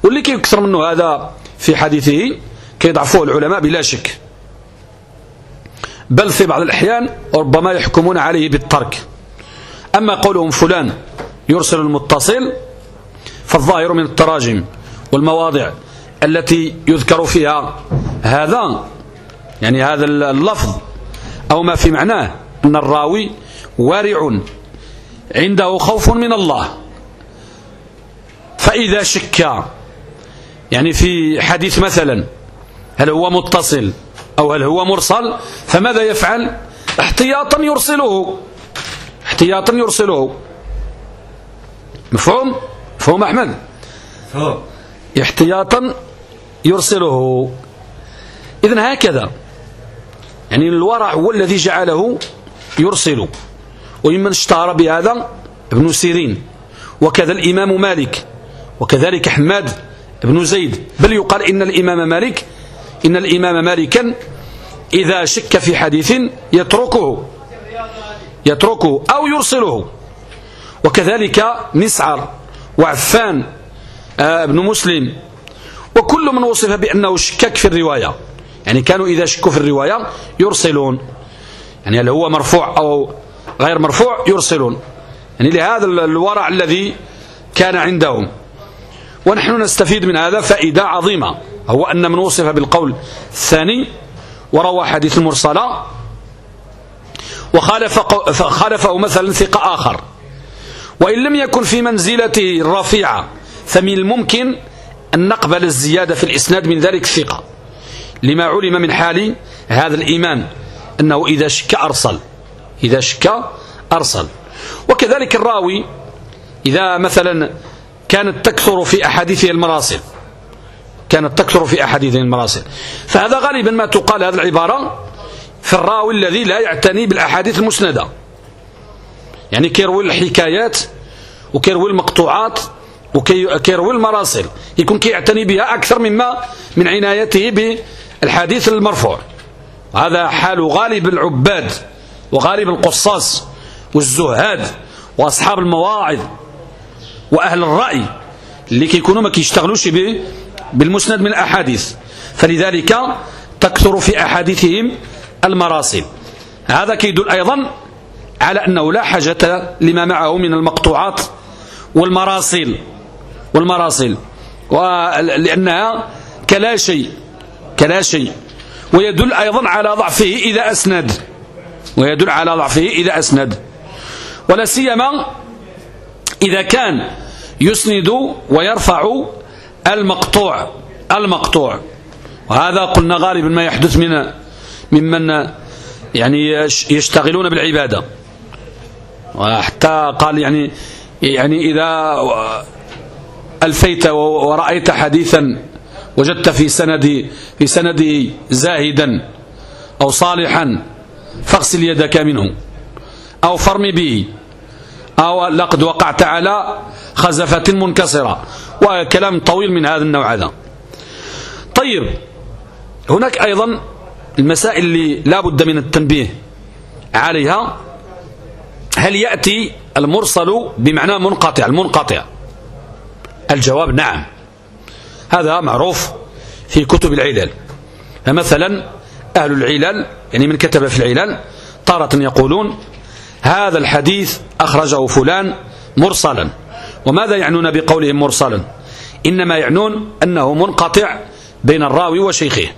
واللي كيكثر منه هذا في حديثه؟ كيضعفوه العلماء بلا شك. بل في بعض الأحيان ربما يحكمون عليه بالترك. أما قولهم فلان يرسل المتصل فالظاهر من التراجم والمواضع التي يذكر فيها هذا يعني هذا اللفظ أو ما في معناه أن الراوي وارع عنده خوف من الله. فإذا شك يعني في حديث مثلا هل هو متصل أو هل هو مرسل فماذا يفعل؟ احتياطا يرسله. احتياطا يرسله. مفهوم؟ مفهوم أحمد. احتياطا يرسله. إذن هكذا. يعني الورع هو الذي جعله يرسل. وممن اشتهر بهذا ابن سيرين. وكذا الإمام مالك. وكذلك حماد بن زيد. بل يقال إن الإمام مالك إن الإمام مالكا إذا شك في حديث يتركه يتركه أو يرسله. وكذلك مسعر وعفان آه، ابن مسلم. وكل من وصف بأنه شكك في الرواية. يعني كانوا إذا شكوا في الرواية يرسلون. يعني هل هو مرفوع أو غير مرفوع يرسلون. يعني لهذا الورع الذي كان عندهم. ونحن نستفيد من هذا فائدة عظيمة. هو أن من وصف بالقول الثاني وروى حديث المرسلة. وخالف خالفه مثلا ثقة آخر. وإن لم يكن في منزلته الرفيعة فمن الممكن أن نقبل الزيادة في الإسناد من ذلك الثقة لما علم من حال هذا الإيمان أنه إذا شك أرسل. إذا شك أرسل. وكذلك الراوي إذا مثلا كانت تكثر في أحاديثه المراسل كانت تكثر في أحاديثه المراسل. فهذا غالبا ما تقال هذه العبارة في الراوي الذي لا يعتني بالأحاديث المسندة. يعني كيروي الحكايات وكيروي المقطوعات وكيروي المراسل. يكون كيعتني بها أكثر مما من عنايته بالحديث المرفوع. هذا حال غالب العباد وغالب القصاص والزهاد وأصحاب المواعظ وأهل الرأي اللي كيكونوا ما كيشتغلوش بالمسند من الأحاديث. فلذلك تكثر في أحاديثهم المراسل هذا كيدل أيضا على أنه لا حاجة لما معه من المقطوعات والمراسل والمراسل لأنها كلا شيء. كلا شيء. ويدل أيضا على ضعفه إذا أسند. ويدل على ضعفه إذا أسند. ولا سيما إذا كان يسند ويرفع المقطوع. المقطوع. وهذا قلنا غالبا ما يحدث من ممن يعني يشتغلون بالعبادة. وحتى قال يعني يعني إذا ألفيت ورأيت حديثا وجدت في سند في سنده زاهدا أو صالحا فاغسل يدك منه أو فرم به أو لقد وقعت على خزفة منكسرة. وكلام طويل من هذا النوع هذا. طيب هناك أيضا المسائل اللي لا بد من التنبيه عليها. هل يأتي المرسل بمعنى منقطع؟ المنقطع. الجواب نعم. هذا معروف في كتب العلل. فمثلا أهل العلل يعني من كتب في العلل تارة يقولون هذا الحديث أخرجه فلان مرسلا. وماذا يعنون بقولهم مرسلا؟ إنما يعنون أنه منقطع بين الراوي وشيخه.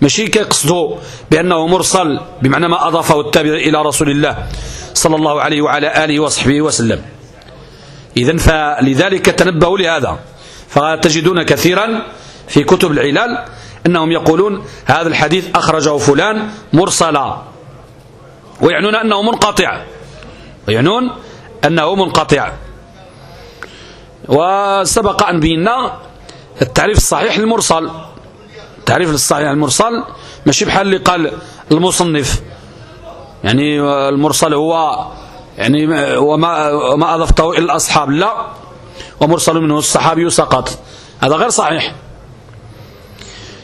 ماشي كيقصدوا بأنه مرسل بمعنى ما أضافه التابع إلى رسول الله صلى الله عليه وعلى آله وصحبه وسلم. إذن فلذلك تنبهوا لهذا. فتجدون كثيرا في كتب العلال أنهم يقولون هذا الحديث أخرجه فلان مرسلا. ويعنون أنه منقطع. ويعنون أنه منقطع. وسبق أن بينا التعريف الصحيح للمرسل. التعريف الصحيح المرسل ماشي بحال اللي قال المصنف. يعني المرسل هو يعني وما وما أضفته إلى الأصحاب. لا. ومرسل منه الصحابي سقط. هذا غير صحيح.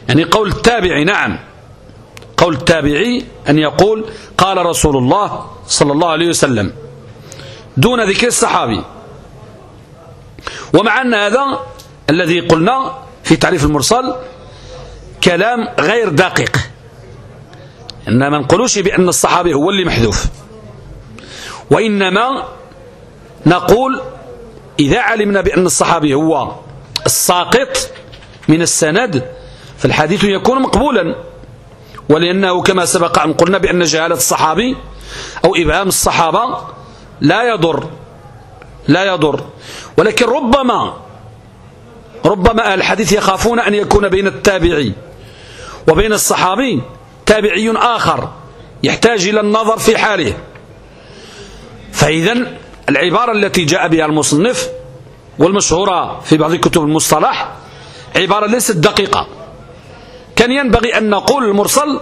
يعني قول التابعي نعم. قول التابعي أن يقول قال رسول الله صلى الله عليه وسلم دون ذكر الصحابي. ومع أن هذا الذي قلنا في تعريف المرسل كلام غير دقيق. إنما ما نقولوش بأن الصحابي هو اللي محذوف. وإنما نقول إذا علمنا بأن الصحابي هو الساقط من السند فالحديث يكون مقبولا. ولأنه كما سبق أن قلنا بأن جهالة الصحابي أو إبهام الصحابة لا يضر لا يضر. ولكن ربما ربما أهل الحديث يخافون أن يكون بين التابعي وبين الصحابي تابعي آخر يحتاج إلى النظر في حاله. فإذا العبارة التي جاء بها المصنف والمشهورة في بعض كتب المصطلح عبارة ليست دقيقة. كان ينبغي أن نقول المرسل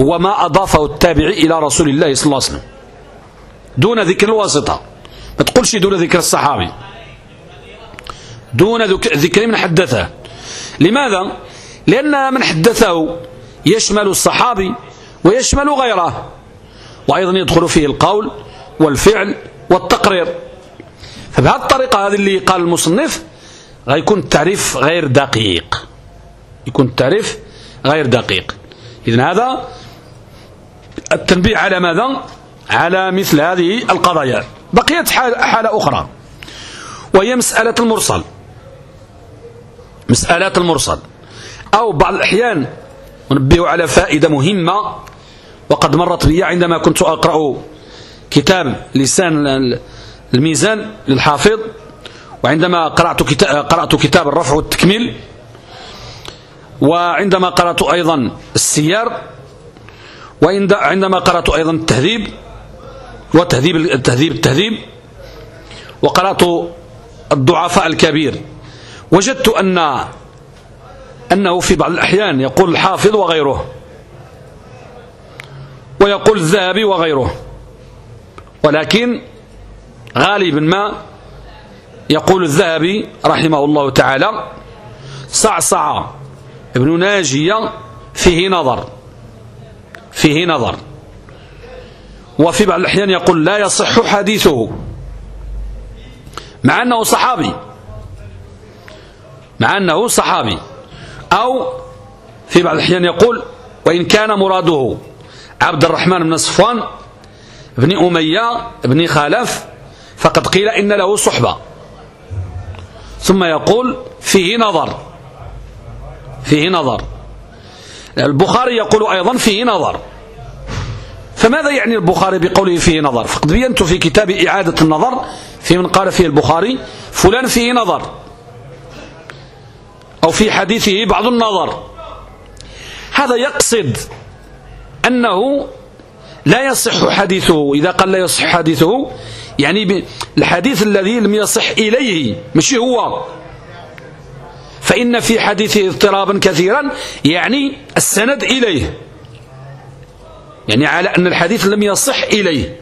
هو ما أضافه التابعي إلى رسول الله صلى الله عليه وسلم دون ذكر الواسطة. ما تقولش دون ذكر الصحابي. دون ذكر من حدثه. لماذا؟ لأن من حدثه يشمل الصحابي ويشمل غيره. وأيضا يدخل فيه القول والفعل والتقرير. فبهذه الطريقة هذه اللي قال المصنف غيكون التعريف غير دقيق. يكون التعريف غير دقيق. إذن هذا التنبيه على ماذا؟ على مثل هذه القضايا. بقيت حالة أخرى وهي مسألة المرسل. مسألة المرسل. أو بعض الأحيان أنبه على فائدة مهمة وقد مرت بي عندما كنت أقرأ كتاب لسان الميزان للحافظ وعندما قرأت كتاب, قرأت كتاب الرفع والتكميل وعندما قرأت أيضا السيار وعندما قرأت أيضا التهذيب وتهذيب التهذيب التهذيب وقرأت الضعفاء الكبير. وجدت أن أنه في بعض الأحيان يقول الحافظ وغيره ويقول الذهبي وغيره. ولكن غالبا ما يقول الذهبي رحمه الله تعالى صعصع ابن ناجية فيه نظر فيه نظر. وفي بعض الأحيان يقول لا يصح حديثه مع أنه صحابي مع أنه صحابي. أو في بعض الأحيان يقول وإن كان مراده عبد الرحمن بن صفوان بن أمية بن خالف فقد قيل إن له صحبة. ثم يقول فيه نظر. فيه نظر. البخاري يقول أيضا فيه نظر. فماذا يعني البخاري بقوله فيه نظر؟ فقد بينت في كتاب إعادة النظر في من قال فيه البخاري فلان فيه نظر. أو في حديثه بعض النظر. هذا يقصد أنه لا يصح حديثه. إذا قال لا يصح حديثه يعني الحديث الذي لم يصح إليه مش هو. فإن في حديثه اضطرابا كثيرا يعني السند إليه. يعني على أن الحديث لم يصح إليه.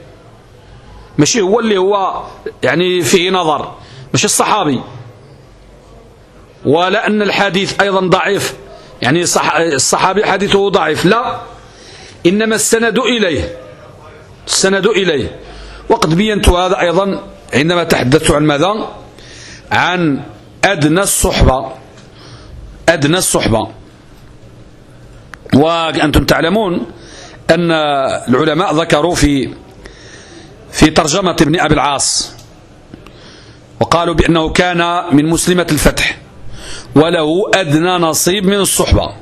ماشي هو اللي هو يعني فيه نظر. مش الصحابي. ولا أن الحديث أيضا ضعيف. يعني الصحابي حديثه ضعيف. لا. إنما السند إليه. السند إليه. وقد بينت هذا أيضا عندما تحدثت عن ماذا؟ عن أدنى الصحبة. أدنى الصحبة. وأنتم تعلمون أن العلماء ذكروا في في ترجمة ابن أبي العاص. وقالوا بأنه كان من مسلمة الفتح. وله أدنى نصيب من الصحبة.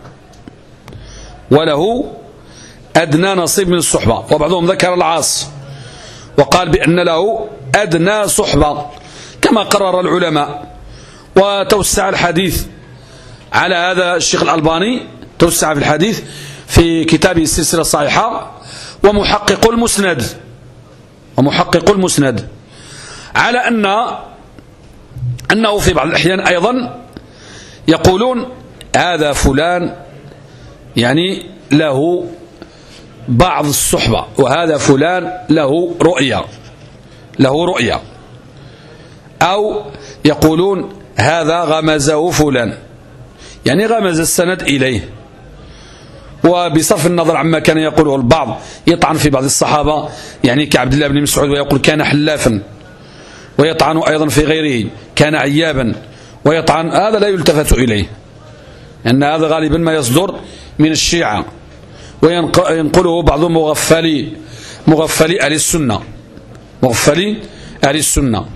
وله أدنى نصيب من الصحبة. وبعضهم ذكر العاص وقال بأن له أدنى صحبة كما قرر العلماء. وتوسع الحديث على هذا الشيخ الألباني توسع في الحديث في كتابه السلسلة الصحيحة ومحقق المسند. ومحقق المسند على أن أنه في بعض الأحيان أيضا يقولون هذا فلان يعني له بعض الصحبة وهذا فلان له رؤية له رؤية أو يقولون هذا غمزه فلان يعني غمز السند إليه. وبصرف النظر عما كان يقوله البعض يطعن في بعض الصحابة يعني كعبد الله بن مسعود ويقول كان حلافا ويطعن أيضا في غيره كان عيابا ويطعن هذا لا يلتفت إليه. أن هذا غالبا ما يصدر من الشيعة. وينقله بعض مغفلي مغفلي أهل السنة. مغفلي أهل السنة.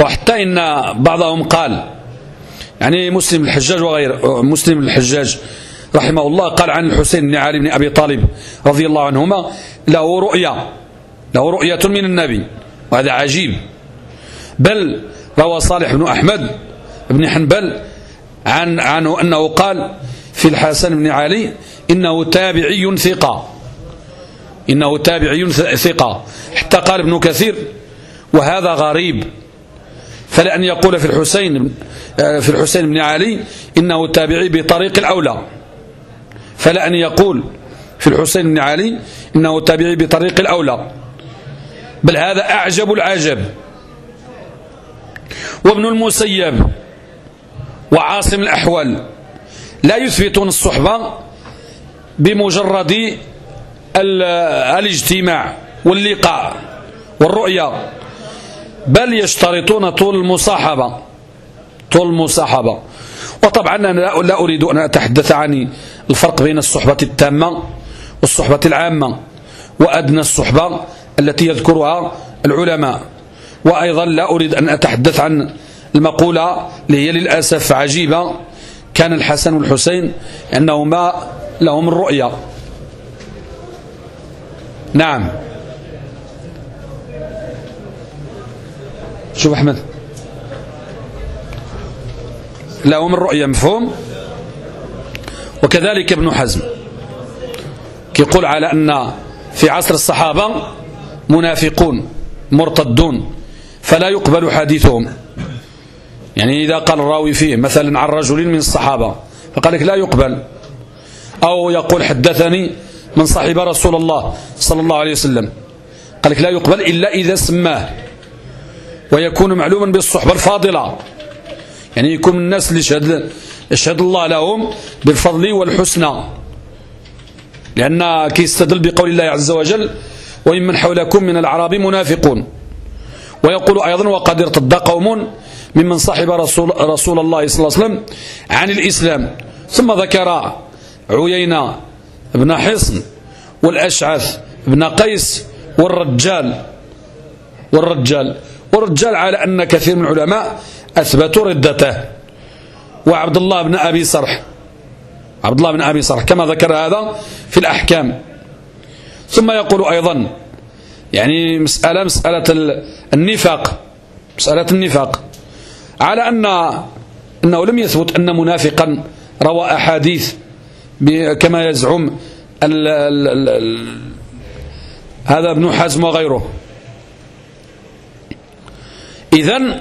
وحتى إن بعضهم قال يعني مسلم الحجاج وغير مسلم الحجاج رحمه الله قال عن الحسين بن علي بن أبي طالب رضي الله عنهما له رؤيا له رؤية من النبي وهذا عجيب. بل روى صالح بن أحمد بن حنبل عن عنه أنه قال في الحسن بن علي إنه تابعي ثقة. إنه تابعي ثقة. حتى قال ابن كثير وهذا غريب. فلأن يقول في الحسين في الحسين بن علي إنه تابعي بطريق الأولى. فلأن يقول في الحسين بن علي إنه تابعي بطريق الأولى. بل هذا أعجب العجب. وابن المسيب وعاصم الأحوال لا يثبتون الصحبة بمجرد الاجتماع واللقاء والرؤية بل يشترطون طول المصاحبة طول المصاحبة. وطبعا أنا لا أريد أن أتحدث عن الفرق بين الصحبة التامة والصحبة العامة وأدنى الصحبة التي يذكرها العلماء. وأيضا لا أريد أن أتحدث عن المقولة اللي هي للأسف عجيبة كان الحسن والحسين أنهما لهم الرؤية نعم. شوف أحمد. لهم الرؤية مفهوم؟ وكذلك ابن حزم. يقول على أن في عصر الصحابة منافقون مرتدون فلا يقبل حديثهم. يعني إذا قال الراوي فيه مثلا عن رجل من الصحابة فقال لك لا يقبل. أو يقول حدثني من صاحب رسول الله صلى الله عليه وسلم. قال لك لا يقبل إلا إذا سماه. ويكون معلوما بالصحبة الفاضلة. يعني يكون الناس اللي يشهد, يشهد الله لهم بالفضل والحسنى. لأن كيستدل بقول الله عز وجل وممن حولكم من الأعراب منافقون ويقول أيضا وقد ارتد قوم ممن صاحب رسول, رسول الله صلى الله عليه وسلم عن الإسلام. ثم ذكر عيينة بن حصن والأشعث بن قيس والرجال والرجال والرجال على أن كثير من العلماء أثبتوا ردته. وعبد الله بن أبي صرح عبد الله بن أبي صرح كما ذكر هذا في الأحكام. ثم يقول أيضا يعني مسألة مسألة النفاق مسألة النفاق. على أن أنه لم يثبت أن منافقا روى أحاديث كما يزعم ال ال ال هذا ابن حزم وغيره. إذن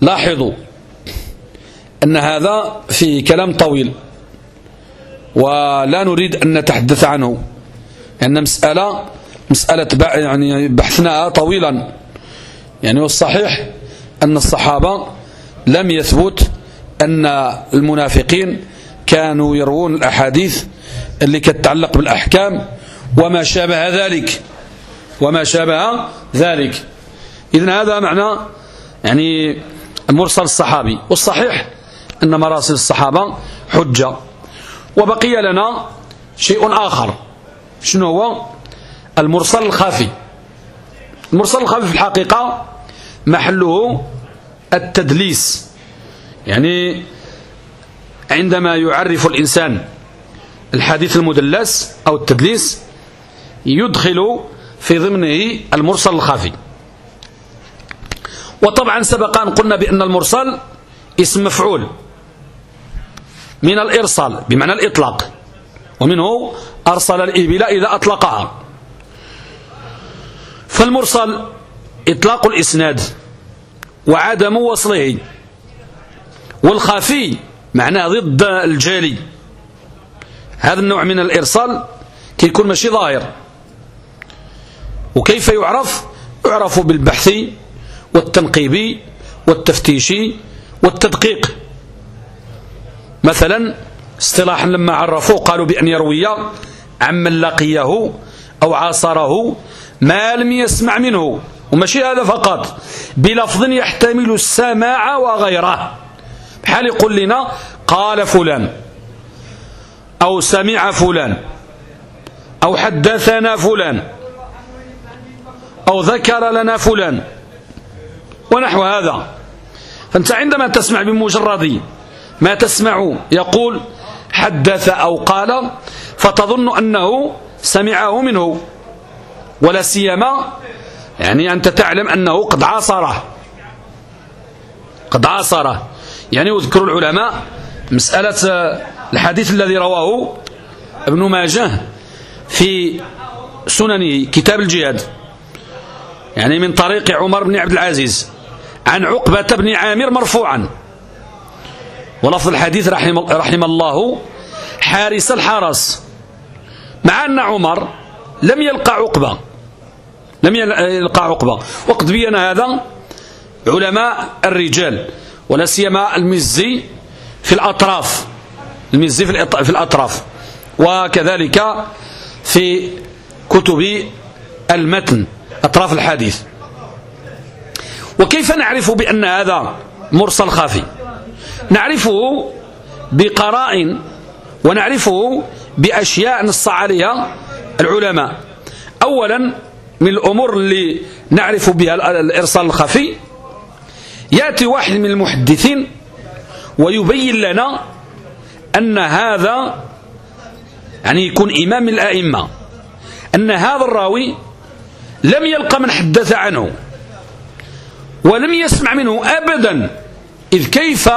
لاحظوا أن هذا في كلام طويل ولا نريد أن نتحدث عنه لأن مسألة مسألة يعني بحثناها طويلا. يعني والصحيح أن الصحابة لم يثبت أن المنافقين كانوا يروون الأحاديث اللي كتتعلق بالأحكام وما شابه ذلك وما شابه ذلك. إذن هذا معنى يعني المرسل الصحابي والصحيح أن مراسل الصحابة حجة. وبقي لنا شيء آخر شنو هو؟ المرسل الخافي. المرسل الخافي في الحقيقة محله التدليس. يعني عندما يعرف الإنسان الحديث المدلس أو التدليس يدخل في ضمنه المرسل الخافي. وطبعا سبق أن قلنا بأن المرسل اسم مفعول من الإرسال بمعنى الإطلاق. ومنه أرسل الإبل إذا أطلقها. فالمرسل إطلاق الإسناد وعدم وصله والخافي معناه ضد الجالي هذا النوع من الإرسال كيكون ماشي ظاهر. وكيف يعرف؟ يعرف بالبحث والتنقيب والتفتيش والتدقيق. مثلا اصطلاحا لما عرفوه قالوا بأن يروي عمن لقيه أو عاصره ما لم يسمع منه. وماشي هذا فقط. بلفظ يحتمل السماع وغيره. بحال يقول لنا قال فلان. أو سمع فلان. أو حدثنا فلان. أو ذكر لنا فلان. ونحو هذا. فأنت عندما تسمع بمجرد ما تسمع يقول حدث أو قال فتظن أنه سمعه منه. ولا سيما يعني أنت تعلم أنه قد عاصره. قد عاصره. يعني يذكر العلماء مسألة الحديث الذي رواه ابن ماجه في سننه كتاب الجهاد. يعني من طريق عمر بن عبد العزيز. عن عقبة بن عامر مرفوعا. ولفظ الحديث رحم, رحم الله حارس الحرس. مع أن عمر لم يلقى عقبة. لم يلقى عقبة. وقد بين هذا علماء الرجال ولا سيما المزي في الأطراف المزي في الأطراف. وكذلك في كتب المتن أطراف الحديث. وكيف نعرف بأن هذا مرسل خافي؟ نعرفه بقرائن ونعرفه بأشياء نص عليها العلماء. أولا من الأمور اللي نعرف بها الإرسال الخفي. يأتي واحد من المحدثين ويبين لنا أن هذا يعني يكون إمام الأئمة أن هذا الراوي لم يلقى من حدث عنه ولم يسمع منه أبدا إذ كيف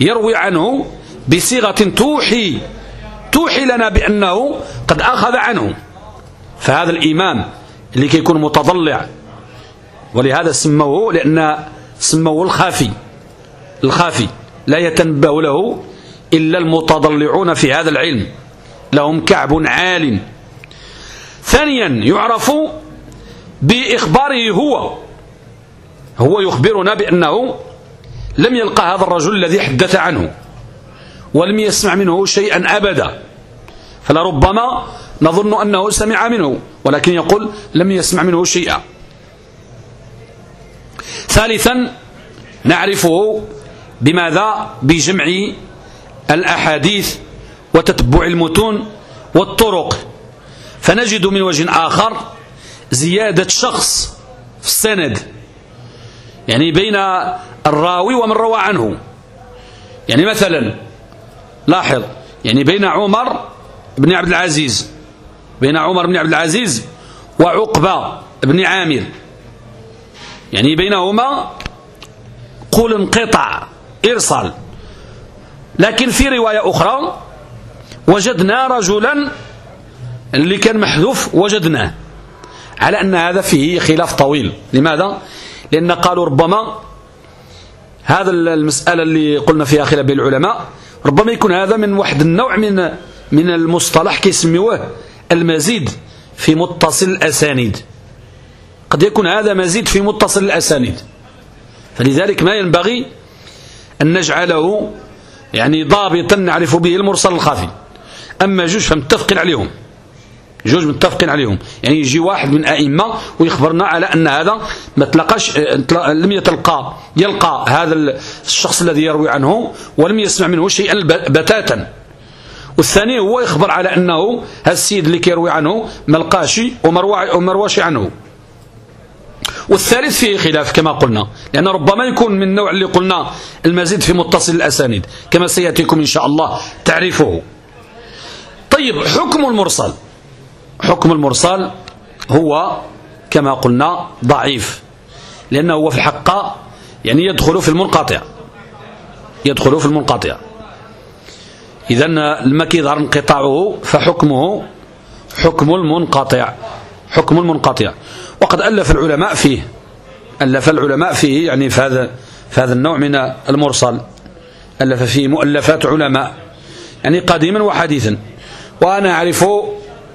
يروي عنه بصيغة توحي توحي لنا بأنه قد أخذ عنه. فهذا الإمام اللي كيكون متضلع. ولهذا سموه لأن سموه الخافي. الخافي. لا يتنبه له إلا المتضلعون في هذا العلم. لهم كعب عال. ثانيا يعرف بإخباره هو. هو يخبرنا بأنه لم يلقى هذا الرجل الذي حدث عنه. ولم يسمع منه شيئا أبدا. فلربما نظن أنه سمع منه ولكن يقول لم يسمع منه شيئا. ثالثا نعرفه بماذا؟ بجمع الأحاديث وتتبع المتون والطرق. فنجد من وجه آخر زيادة شخص في السند يعني بين الراوي ومن روى عنه. يعني مثلا لاحظ يعني بين عمر بن عبد العزيز بين عمر بن عبد العزيز وعقبة بن عامر. يعني بينهما قول انقطع إرسال. لكن في رواية أخرى وجدنا رجلا اللي كان محذوف وجدناه. على أن هذا فيه خلاف طويل. لماذا؟ لأن قالوا ربما هذا المسألة اللي قلنا فيها خلاف بين العلماء ربما يكون هذا من واحد النوع من من المصطلح كيسميوه المزيد في متصل الأسانيد. قد يكون هذا مزيد في متصل الأسانيد. فلذلك ما ينبغي أن نجعله يعني ضابطا نعرف به المرسل الخافي. أما جوج فمتفقين عليهم. جوج متفقين عليهم. يعني يجي واحد من أئمة ويخبرنا على أن هذا ما تلقاش لم يتلقى يلقى هذا الشخص الذي يروي عنه ولم يسمع منه شيئا بتاتا. والثاني هو يخبر على أنه هذا السيد اللي كيروي عنه ما لقاش ومرواش عنه. والثالث فيه خلاف كما قلنا لأن ربما يكون من النوع اللي قلنا المزيد في متصل الأسانيد كما سيأتيكم إن شاء الله تعرفه طيب حكم المرسل. حكم المرسل هو كما قلنا ضعيف لأنه هو في الحق يعني يدخل في المنقطع. يدخل في المنقطع. إذا لما كيظهر انقطاعه فحكمه حكم المنقطع حكم المنقطع. وقد ألف العلماء فيه ألف العلماء فيه يعني في هذا في هذا النوع من المرسل. ألف فيه مؤلفات علماء يعني قديما وحديثا. وأنا أعرف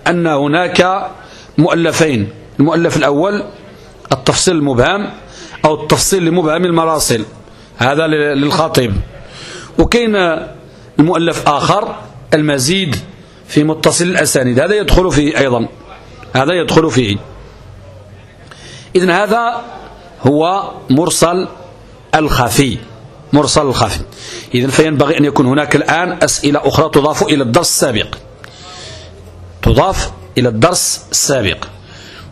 أن هناك مؤلفين المؤلف الأول التفصيل المبهم أو التفصيل لمبهم المراسل هذا للخاطب. وكاين المؤلف آخر المزيد في متصل الأسانيد. هذا يدخل فيه أيضا. هذا يدخل فيه. إذن هذا هو مرسل الخفي. مرسل الخفي. إذن فينبغي أن يكون هناك الآن أسئلة أخرى تضاف إلى الدرس السابق. تضاف إلى الدرس السابق.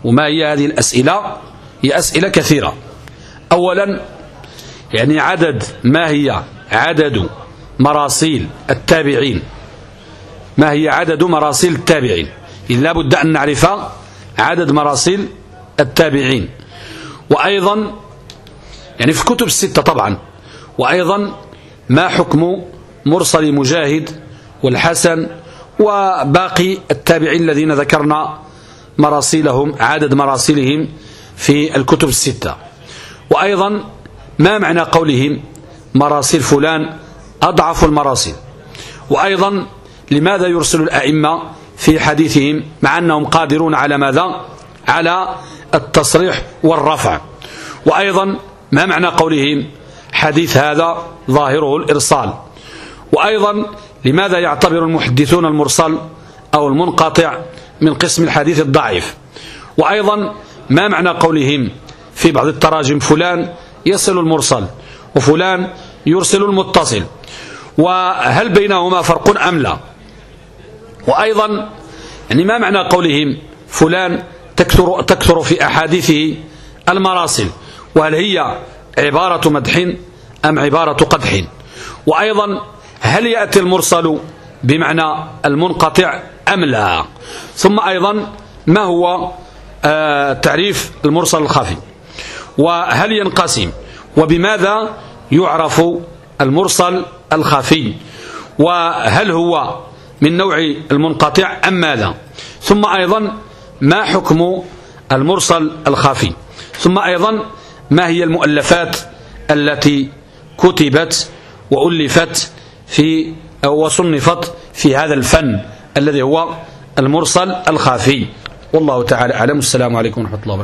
وما هي هذه الأسئلة؟ هي أسئلة كثيرة. أولا يعني عدد ما هي عدد مراسيل التابعين. ما هي عدد مراسيل التابعين؟ إذ لا بد أن نعرف عدد مراسيل التابعين. وأيضا يعني في الكتب الستة طبعا وأيضا ما حكم مرسل مجاهد والحسن وباقي التابعين الذين ذكرنا مراسيلهم عدد مراسيلهم في الكتب الستة. وأيضا ما معنى قولهم مراسيل فلان أضعف المراسيل وأيضا لماذا يرسل الأئمة في حديثهم مع أنهم قادرون على ماذا؟ على التصريح والرفع. وأيضا ما معنى قولهم؟ حديث هذا ظاهره الإرسال. وأيضا لماذا يعتبر المحدثون المرسل أو المنقطع من قسم الحديث الضعيف؟ وأيضا ما معنى قولهم؟ في بعض التراجم فلان يصل المرسل وفلان يرسل المتصل. وهل بينهما فرق أم لا؟ وأيضا يعني ما معنى قولهم فلان تكثر, تكثر في أحاديثه المراسل وهل هي عبارة مدح أم عبارة قدح وأيضا هل يأتي المرسل بمعنى المنقطع أم لا؟ ثم أيضا ما هو آه تعريف المرسل الخفي وهل ينقسم؟ وبماذا يعرف المرسل الخفي وهل هو من نوع المنقطع أم ماذا؟ ثم أيضا ما حكم المرسل الخفي ثم أيضا ما هي المؤلفات التي كتبت وألفت في أو وصنفت في هذا الفن الذي هو المرسل الخفي والله تعالى أعلم. السلام عليكم ورحمة الله وبركاته.